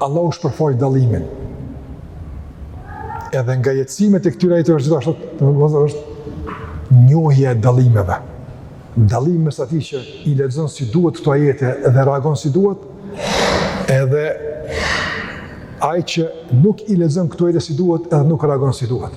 Allahu shpërfaq dallimin. Edhe nga jetësimet e këtyre ajeteve është gjithashtu vëllezër është njohja e dallimeve. Dallimi mes atij që i lexon si duhet këto ajete dhe reagon si duhet, edhe ai që nuk i lexon këto ajete si duhet edhe nuk reagon si duhet.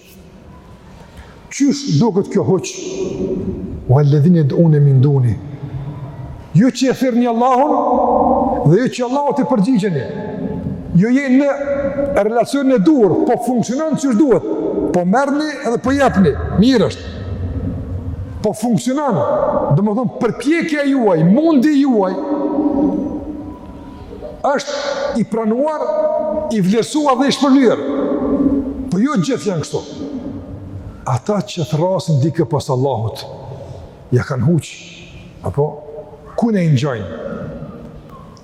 Qysh duket kjo hoxhë? Uel-ledhine jed'une min dunihi. Ju që e thirrni Allahun, dhe ju që Allahut i përgjigjeni. Ju jeni në relacionin e duhur, po funksionon qysh duhet. Po merni edhe po jepni, mirë është. Po funksionon, domethonë përpjekja juaj, mundi juaj, është i pranuar, i vlerësuar dhe i shpërblyer. Po jo gjithë janë kështu. Ata që thrrasin dikë pos Allahut, ja kanë huqë, apo, kujna i ngjajnë?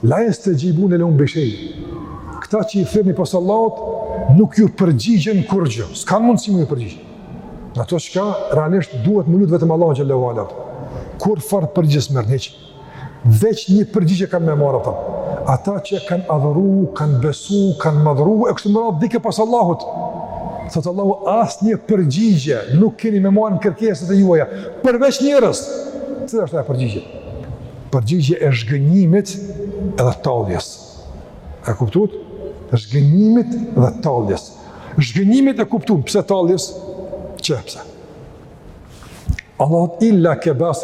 La jestexhibune lehum bishej. Këta që i thirrni pos Allahut, nuk ju përgjigjen kurgjë. S'kan mundësi me ju përgjigj. N'ato çka, realisht, duhet me lutë vetëm Allahun xhel-le ue ala. Kurrfarë përgjigje s'merrni, hiç. Veç një përgjigje kanë me marrë ata. Ata që kanë adhuru, kanë besu, kanë madhëru, e kështu me radhë dikë pos Allahut. Thotë Allahu, asnjë përgjigje nuk keni me marrë në kërkesat e juaja, përveç njërës. Cila është ajo përgjigje? Përgjigje e zhgënjimit edhe talljes. E kuptuat? Zhgënjimit dhe talljes. Zhgënjimit e kuptuat, pse talljes? Qe pse. Allahu, illa kebas,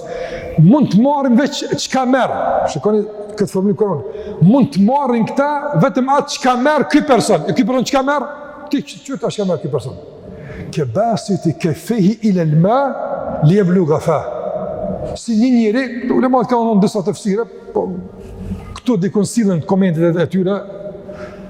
mund të marrin veç çka merr, shikoni këtë formulë Kur'ani, mund të marrin këta vetëm atë çka merr ky person, e ky person çka merr, ti qe tash çka merr ky person. Kebasiti keffejhi ilel ma, li jebluga fa. Si një njeri, te ulematë kanë në disa tefsire, po, këtu dikun sillen komentet e tyre,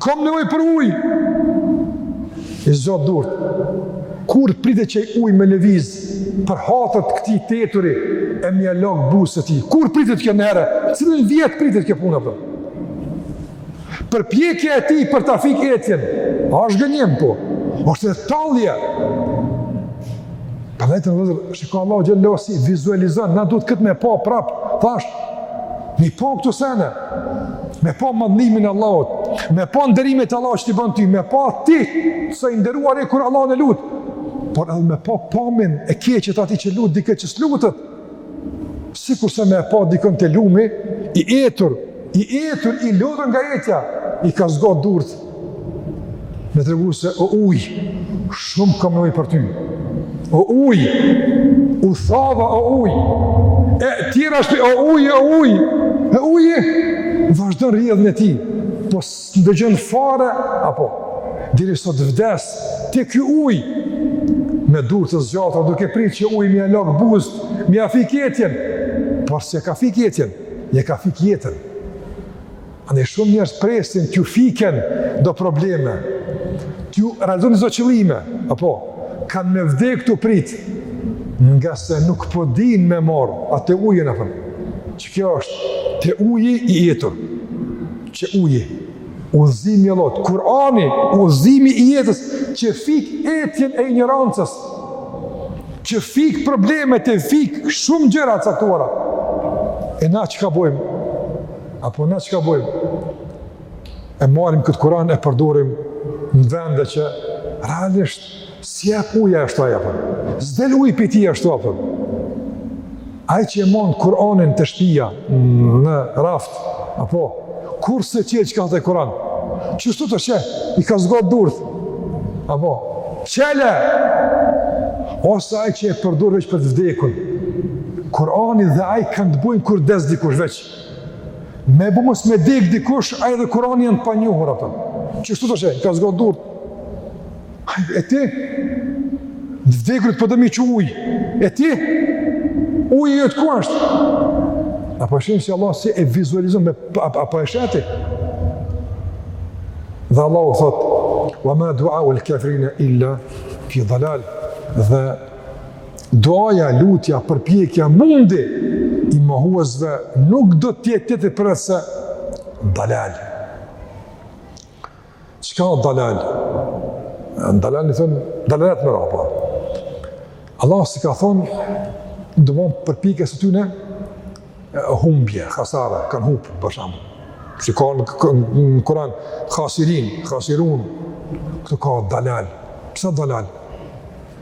Kam nevojë për uj! I zgat durt, kur pritet që ai uj me lëviz për hatër të këtij të eturi e me ia lag buzët e tij? Kur pritet kjo njëherë? Cilin vjet pritet kjo punë, apo? Përpjekja e tij për ta fik etjen, a është zhgënjim po? A është tallje? Prandaj, të nderuar vëllezër, shikoni Allahu xhele si vizualizon, na duhet këtë me pa prapë, thashë, Me i pa këto sene, me pa madhnimin e Allahut, me pa nderimet e Allahut që t'i bën ty, me pa ti sa i nderuar je kur Allahun e lut, por edhe me pa pamjen e keqe të atij që lut dikë që s'lutet, sikurse me pa dikën te lumi, i etur, i etur, i lodhur nga etja, i ka zgat durt, Me tregu se o uj, shumë kam nevojë për ty. O uj, u thava o uj. E tjera është o uj, o uj. E uji vazhdon rrjedhën e tij. Po s'e ndëgjon fare, apo, derisa të vdes te ky uj. Me dur të zgjatura, duke prit që uji me ia lag buzët, me ia fik etjen. Por s'e ka fik etjen, e ka fik jetën. Andaj shumë njerëz presin t'ju fiken do probleme, t'ju realizohen disa qëllime, apo kanë me vdekë tu prit, ngase nuk po dinë me marr atë ujin apo. Qe kjo është te uji i etur. Qe uji udhëzimi i Allahut, Kur'ani, udhëzimi i jetës që fik etjen e injorancës, që fik problemet e fik shumë gjëra të caktuara. E na çka bëjmë? Apo na çka bojmë? E marrim këtë Kur'an e përdorim në vende që realisht s'jep ujë, ashtu apo. S'del ujë pi tij, ashtu apo. Ai që e man Kur'anin te shpia në raft, apo, kur s'e çel, çka do te Kur'ani, qështu veç, i ka zgatë durt, apo, çele, ose ai që e përdur veç për të vdekun, Kur'ani dhe ai kanë të bojnë kur des dikush veç, Me bo mos me dekë dikush, ai edhe Kur'ani janë të panjohur ato. Qështu veç i ka zgatë durt. E ti? Te të vdekurit, për, po domethënë që ujë. E ti? Uji yt ku është? A po e shihni si Allah si e vizualizon, me, a, a po e shihni? Dhe Allahu thotë, wa ma duaul kafirina illa fi dhalal. Dhe Duaja, lutja, përpjekja, mundi i mohuesve nuk do të jetë tjetër përveçse dalal. Çka është dalal? Dalal i thon dalalet merhaba. Allahu s'i ka thonë do bon përpjekja e tyne humbje, hasara, kanë hup, për shembull. Si ka në Kur'an, khasirin, khasirun, këtu ka dalal. Pse dalal?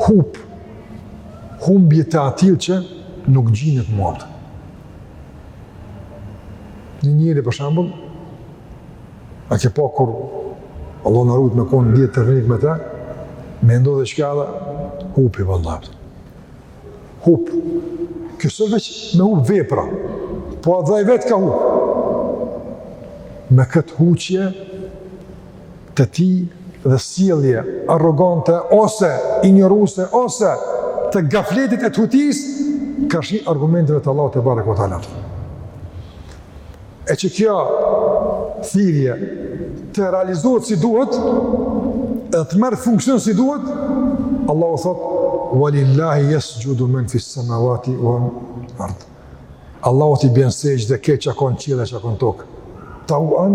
Hup, humbje të atillë që nuk gjindet ma. Një njeri për shembull, a ke pa kur Allahu na rujt me konë dijetë teknik me ta, me ndodhë diçka edhe hupi vëllavët. Hup. Kjo s'o veç me hup vepra, po edhe ai vetë ka hup. Me këtë huqje të tij dhe sjellje arrogante, ose injoruse, ose të gafletit e të hutisë, karshi argumenteve të Allahut tebareke we teala. E që kjo thirrje të realizohet si duhet, edhe të merr funksion si duhet, Allahu thot: "Walillahi yasjudu man fi samawati wal ard." Allahut i bën sexhde çka ka në qiell e çka ka në tokë. Tauan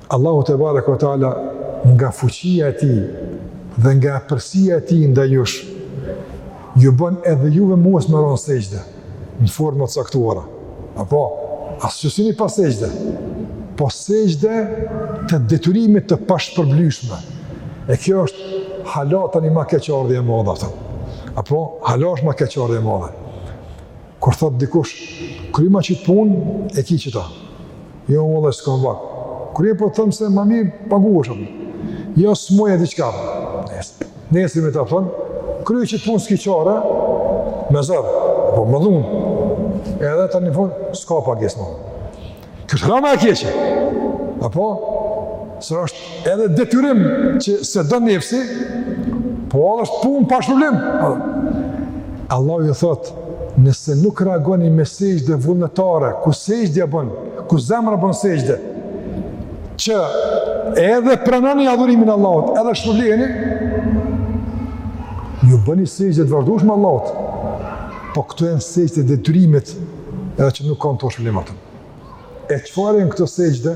Allahu tebareke we teala nga fuqia e tij dhe nga epërsia e tij ndaj jush ju bën edhe juve mos me ra në sexhde në forma të caktuara apo s'o që s'jeni pa sexhde po sexhde të detyrimit të pashpërblyshme e kjo është hala tani ma keqardhje e madhe apo hala është ma keqardhje e madhe Kur thot dikush, kryma qit punë, e ki qeta. Jo, more vëlla, s'kam vakt. Kur e po them se ma mirë, paguhesh a. Jo, s'muj a diçka. Nesër, nesër me t'than kryje qit punë s'ki qare, me zor, po me dhunë. Edhe tani n'fund, s'ka pagesë mo. Kjo është drama e keqe. A po, se është edhe detyrim që s'e do nefsi, po edhe është punë pa shpërblim. Allahu ju thotë, nëse nuk reagoni me sexhde vullnetare, kur sexhdja bon, kur zemra bon sexhde, që edhe pranoni adhurimin Allahut, edhe shpërbleheni, ju bëni sexhde të vazhdushme Allahut, po këto janë sexhde detyrimit edhe që nuk kanë të shpërblim atë. E çfarë janë këto sexhde,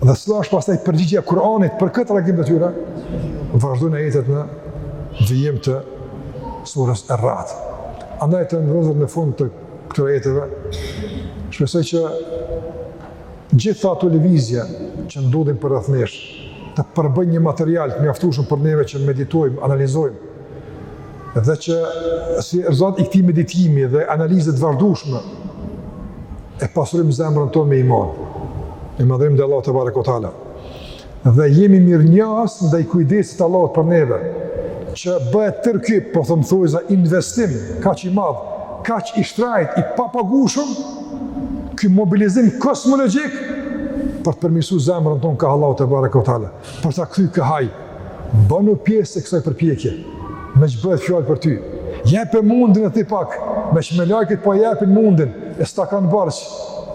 dhe cila është pastaj përgjigjja e Kur'anit për këtë reagim të tyre, vazhdojnë ajetet në vijim të surës Er-Rad. Andaj të nderuar në fund të këtyre ajeteve, shpresoj që gjitha ato lëvizje që ndodhin përreth nesh, të përbëjnë një material të mjaftushëm për neve që meditojmë, analizojmë, dhe që si rezultat i këtij meditimi dhe analize të vazhdueshme e pasurim zemrën tonë me iman. Me madhërim ndaj Allahut tebareke ue teala. Dhe jemi mirënjohës ndaj kujdesit të Allahut për neve, që bëhet tërë ky, po them thonjëza investim kaq i madh, kaq i shtrajt, i papagushëm, ky mobilizim kosmologjik për të përmirësu zemrën tonë kah Allahu tebareke ue teala, për ta kthy kah Ai. Bonu pjesë e kësaj përpjekje, meqë bëhet fjalë për ty. Jepe mundin e ti pak, meqë melaiket po e jepin mundin, e s'ta kanë borxh.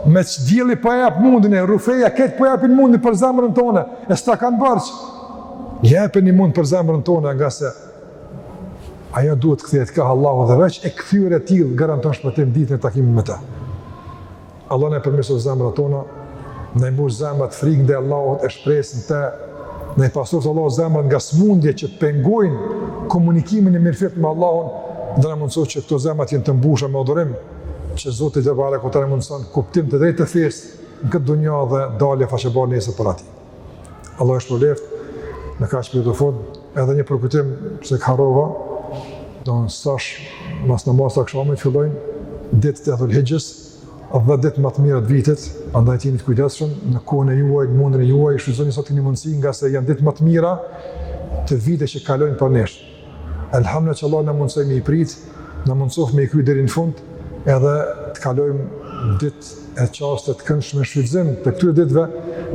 Meqë dielli po e jep mundin, e rrufeja krejt po e jepin mundin për zemrën tone, e s'ta kanë borxh. Jepe një mund për zemrën tone, ngase ajo duhet të kthehet kah Allahu dhe veç e kthyer e tillë garanton shpëtim ditën e takimit me të. Allahu na i përmirësoftë zemrat tona, na i mbushtë zemrat frikë ndaj Allahut e shpresë n'te, na i pastroft Allahu zemrat nga smundje që pengojnë komunikimin e mirëfillt me Allahun dhe na mundësoftë që këto zemra t'jenë të mbushura me adhurim, që Zoti tebareke ue teala na mundëson kuptim të drejtë të fesë në këtë dunja dhe dalje faqebardhë nesër para tij. Allahu ju shpërbleftë, me kaq për fund, edhe një përkujtim se kam harru, domethënë tash, mas namazit akshamit, fillojnë ditët e dhulhixhes, dhe ditë më të mira të vitit, andaj të jemi të kujdesshëm, në kohën e juaj, në mundin e juaj, shfrytëzoni sot e keni mundësi, ngase janë ditë më të mira të vitit që kalojnë para nesh. Elhamdulillah që Allah na mundsoft me i prit, na mundsoft me i kry deri në fund, edhe të kalojmë ditë e çaste të këndshme, shfrytëzim të këtyre ditëve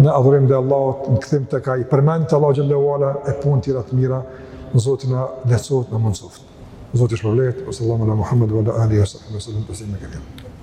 në adhurim të Allahut, në kthim te ka Ai, përmendje të Allahut xhallahu ala e punë tjera të mira, Zoti na lehtësoft, na mundsoft. Zoti ju shpërbleft, sallallahu ala Muhammed wa ala alihi wa sahbihi sallam tasliman e